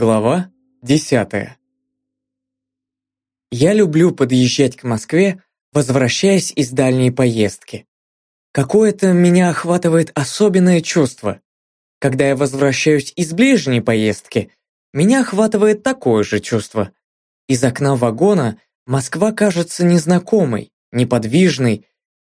Глава 10. Я люблю подъезжать к Москве, возвращаясь из дальней поездки. Какое-то меня охватывает особенное чувство. Когда я возвращаюсь из ближней поездки, меня охватывает такое же чувство. Из окна вагона Москва кажется незнакомой, неподвижной.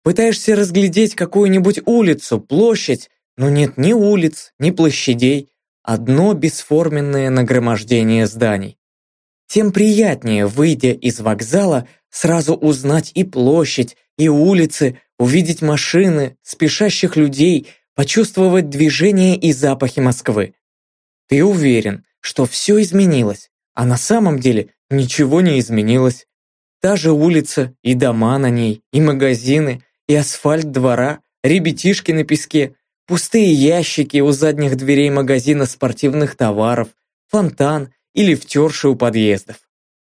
Пытаешься разглядеть какую-нибудь улицу, площадь, но нет ни улиц, ни площадей, одно бесформенное нагромождение зданий. Тем приятнее, выйдя из вокзала, сразу узнать и площадь, и улицы, увидеть машины, спешащих людей, почувствовать движение и запахи Москвы. Ты уверен, что все изменилось, а на самом деле ничего не изменилось. Та же улица, и дома на ней, и магазины, и асфальт двора, ребятишки на песке, пустые ящики у задних дверей магазина спортивных товаров, фонтан или втерши у подъездов.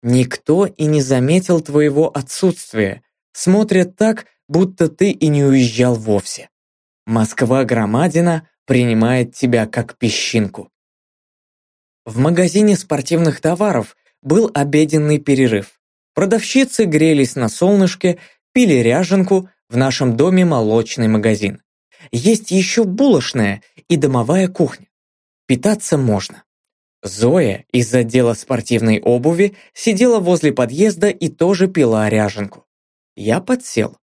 Никто и не заметил твоего отсутствия, смотрят так, будто ты и не уезжал вовсе. Москва-громадина принимает тебя как песчинку. В магазине спортивных товаров был обеденный перерыв. Продавщицы грелись на солнышке, пили ряженку, в нашем доме молочный магазин. Есть еще булочная и домовая кухня. Питаться можно. Зоя из отдела спортивной обуви сидела возле подъезда и тоже пила ряженку. Я подсел.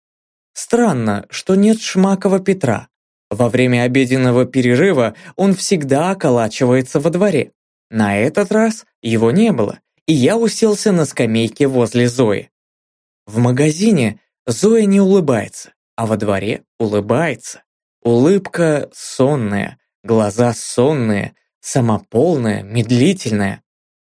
Странно, что нет Шмакова Петра. Во время обеденного перерыва он всегда околачивается во дворе. На этот раз его не было, и я уселся на скамейке возле Зои. В магазине Зоя не улыбается, а во дворе улыбается. Улыбка сонная, глаза сонные, самополная, медлительная.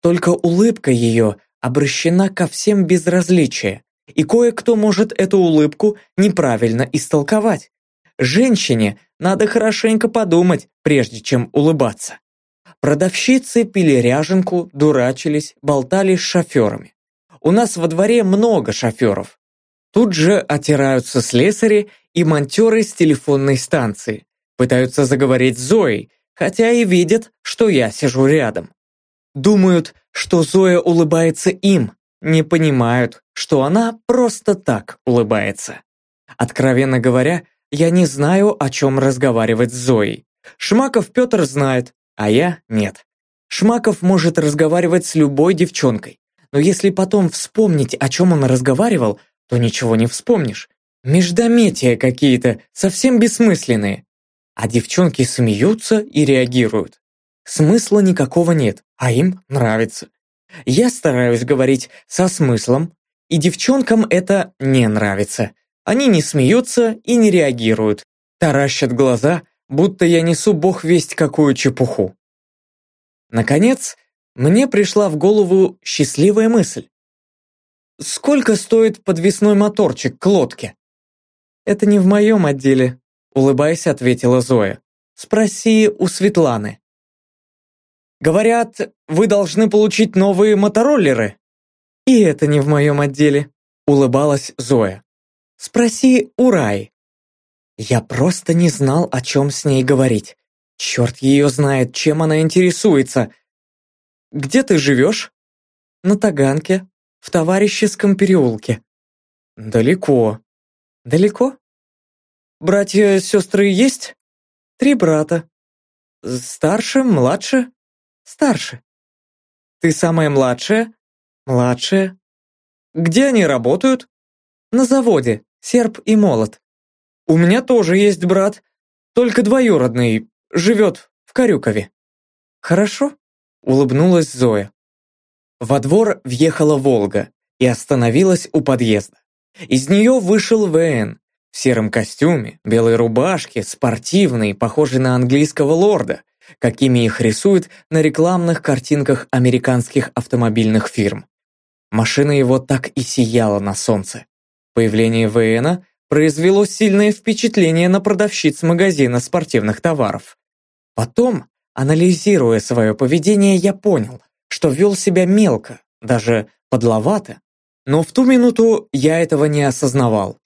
Только улыбка ее обращена ко всем безразличия, и кое-кто может эту улыбку неправильно истолковать. Женщине надо хорошенько подумать, прежде чем улыбаться. Продавщицы пили ряженку, дурачились, болтали с шоферами. У нас во дворе много шоферов. Тут же отираются слесари и монтеры с телефонной станции. Пытаются заговорить с Зоей, хотя и видят, что я сижу рядом. Думают, что Зоя улыбается им, не понимают, что она просто так улыбается. Откровенно говоря, я не знаю, о чем разговаривать с Зоей. Шмаков Петр знает, а я нет. Шмаков может разговаривать с любой девчонкой, но если потом вспомнить, о чем он разговаривал, то ничего не вспомнишь. Междометия какие-то, совсем бессмысленные. А девчонки смеются и реагируют. Смысла никакого нет, а им нравится. Я стараюсь говорить со смыслом, и девчонкам это не нравится. Они не смеются и не реагируют, таращат глаза, будто я несу бог весть какую чепуху. Наконец, мне пришла в голову счастливая мысль. Сколько стоит подвесной моторчик к лодке? «Это не в моем отделе», — улыбаясь, ответила Зоя. «Спроси у Светланы». «Говорят, вы должны получить новые мотороллеры». «И это не в моем отделе», — улыбалась Зоя. «Спроси у Рай». Я просто не знал, о чем с ней говорить. Черт ее знает, чем она интересуется. «Где ты живешь?» «На Таганке, в товарищеском переулке». «Далеко», Далеко? Братья, сестры есть? Три брата. Старше, младше? Старше. Ты самая младшая? Младшая. Где они работают? На заводе, серп и молот. У меня тоже есть брат, только двоюродный, живет в Карюкове. Хорошо? Улыбнулась Зоя. Во двор въехала Волга и остановилась у подъезда. Из нее вышел ВН в сером костюме, белой рубашке, спортивный, похожий на английского лорда, какими их рисуют на рекламных картинках американских автомобильных фирм. Машина его так и сияла на солнце. Появление ВНа произвело сильное впечатление на продавщиц магазина спортивных товаров. Потом, анализируя свое поведение, я понял, что вел себя мелко, даже подловато. Но в ту минуту я этого не осознавал.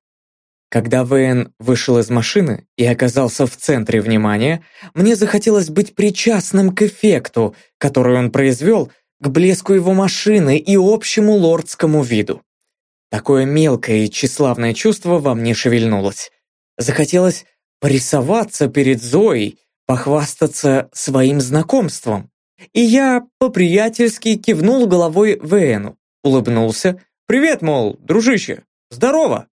Когда ВН вышел из машины и оказался в центре внимания, мне захотелось быть причастным к эффекту, который он произвел, к блеску его машины и общему лордскому виду. Такое мелкое и тщеславное чувство во мне шевельнулось. Захотелось порисоваться перед Зоей, похвастаться своим знакомством. И я по-приятельски кивнул головой ВНу, улыбнулся. «Привет, мол, дружище, здорово!»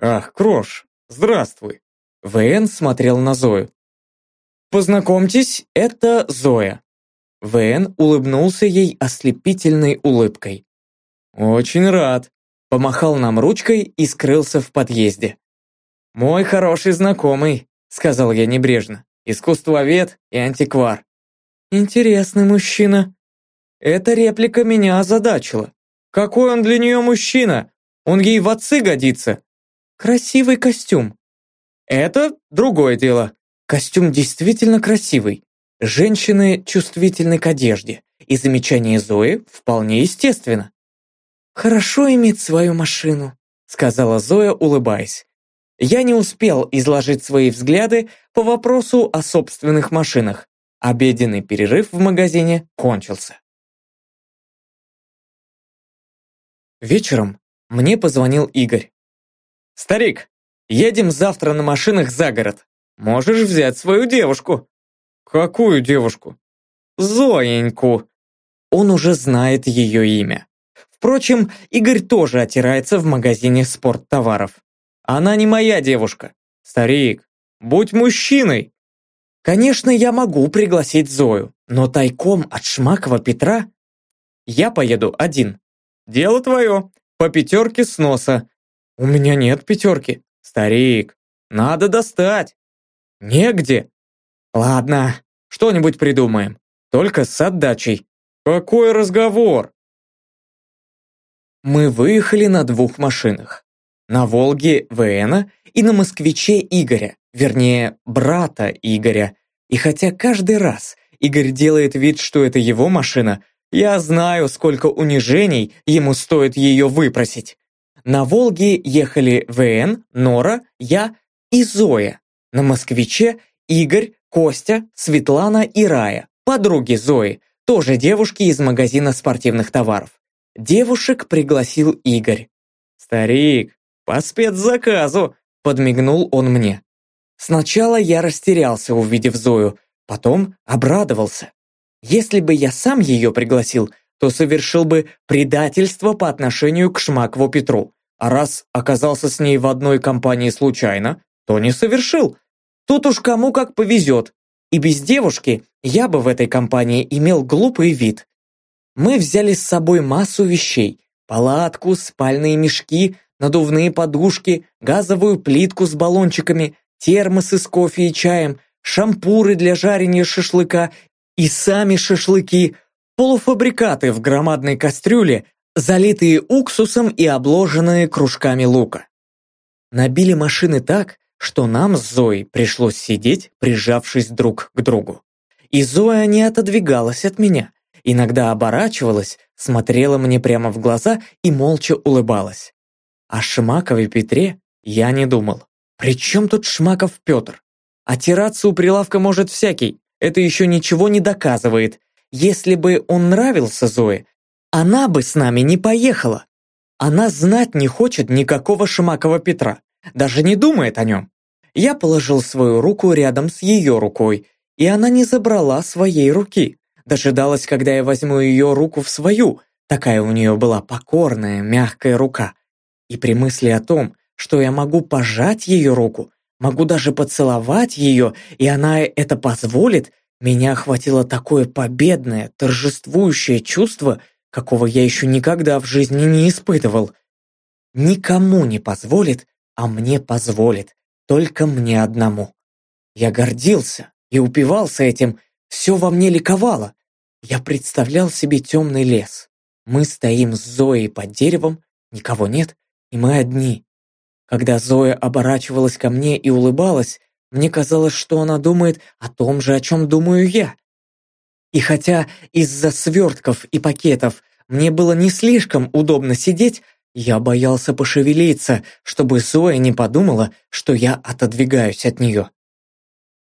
«Ах, Крош, здравствуй!» ВН смотрел на Зою. «Познакомьтесь, это Зоя». ВН улыбнулся ей ослепительной улыбкой. «Очень рад», помахал нам ручкой и скрылся в подъезде. «Мой хороший знакомый», — сказал я небрежно, «искусствовед и антиквар». «Интересный мужчина». Эта реплика меня озадачила. «Какой он для нее мужчина? Он ей в отцы годится». «Красивый костюм». «Это другое дело. Костюм действительно красивый. Женщины чувствительны к одежде, и замечание Зои вполне естественно. «Хорошо иметь свою машину», — сказала Зоя, улыбаясь. Я не успел изложить свои взгляды по вопросу о собственных машинах. Обеденный перерыв в магазине кончился. Вечером мне позвонил Игорь. «Старик, едем завтра на машинах за город. Можешь взять свою девушку». «Какую девушку?» «Зоеньку». Он уже знает ее имя. Впрочем, Игорь тоже отирается в магазине спорттоваров. Она не моя девушка. Старик, будь мужчиной. Конечно, я могу пригласить Зою, но тайком от Шмакова Петра я поеду один. Дело твое, по пятерке с носа. У меня нет пятерки. Старик, надо достать. Негде. Ладно, что-нибудь придумаем. Только с отдачей. Какой разговор? Мы выехали на двух машинах. На «Волге» ВНа и на «Москвиче» Игоря, вернее, брата Игоря. И хотя каждый раз Игорь делает вид, что это его машина, я знаю, сколько унижений ему стоит ее выпросить. На «Волге» ехали ВН, Нора, я и Зоя. На «Москвиче» Игорь, Костя, Светлана и Рая, подруги Зои, тоже девушки из магазина спортивных товаров. Девушек пригласил Игорь. «Старик, по спецзаказу!» – подмигнул он мне. Сначала я растерялся, увидев Зою, потом обрадовался. Если бы я сам ее пригласил, то совершил бы предательство по отношению к Шмакову Петру. А раз оказался с ней в одной компании случайно, то не совершил. Тут уж кому как повезет. И без девушки я бы в этой компании имел глупый вид. Мы взяли с собой массу вещей. Палатку, спальные мешки, надувные подушки, газовую плитку с баллончиками, термосы с кофе и чаем, шампуры для жарения шашлыка и сами шашлыки, полуфабрикаты в громадной кастрюле, залитые уксусом и обложенные кружками лука. Набили машины так, что нам с Зоей пришлось сидеть, прижавшись друг к другу. И Зоя не отодвигалась от меня, иногда оборачивалась, смотрела мне прямо в глаза и молча улыбалась. О Шмакове Петре я не думал. При чем тут Шмаков Петр? Отираться у прилавка может всякий, это еще ничего не доказывает. Если бы он нравился Зое, она бы с нами не поехала. Она знать не хочет никакого Шмакова Петра, даже не думает о нем. Я положил свою руку рядом с ее рукой, и она не забрала своей руки дожидалась, когда я возьму ее руку в свою, такая у нее была покорная, мягкая рука. И при мысли о том, что я могу пожать ее руку, могу даже поцеловать ее, и она это позволит, меня охватило такое победное, торжествующее чувство, какого я еще никогда в жизни не испытывал. Никому не позволит, а мне позволит, только мне одному. Я гордился и упивался этим, все во мне ликовало. Я представлял себе темный лес. Мы стоим с Зоей под деревом, никого нет, и мы одни. Когда Зоя оборачивалась ко мне и улыбалась, мне казалось, что она думает о том же, о чем думаю я. И хотя из-за свертков и пакетов мне было не слишком удобно сидеть, Я боялся пошевелиться, чтобы Зоя не подумала, что я отодвигаюсь от нее.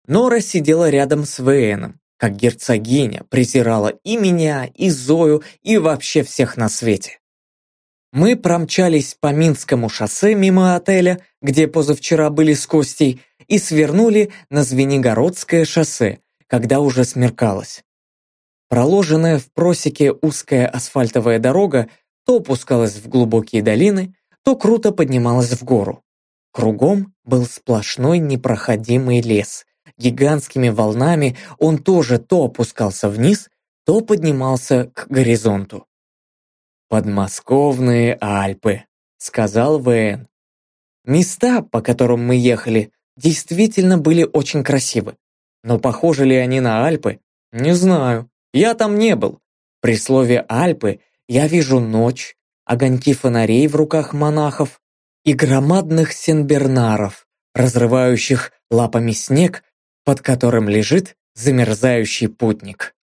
Нора сидела рядом с Вейном, как герцогиня презирала и меня, и Зою, и вообще всех на свете. Мы промчались по Минскому шоссе мимо отеля, где позавчера были с Костей, и свернули на Звенигородское шоссе, когда уже смеркалось. Проложенная в просеке узкая асфальтовая дорога то опускалась в глубокие долины, то круто поднималась в гору. Кругом был сплошной непроходимый лес. Гигантскими волнами он тоже то опускался вниз, то поднимался к горизонту. «Подмосковные Альпы», — сказал ВН. Места, по которым мы ехали, действительно были очень красивы. Но похожи ли они на Альпы? Не знаю. Я там не был. При слове «Альпы» я вижу ночь, огоньки фонарей в руках монахов и громадных сенбернаров, разрывающих лапами снег, под которым лежит замерзающий путник.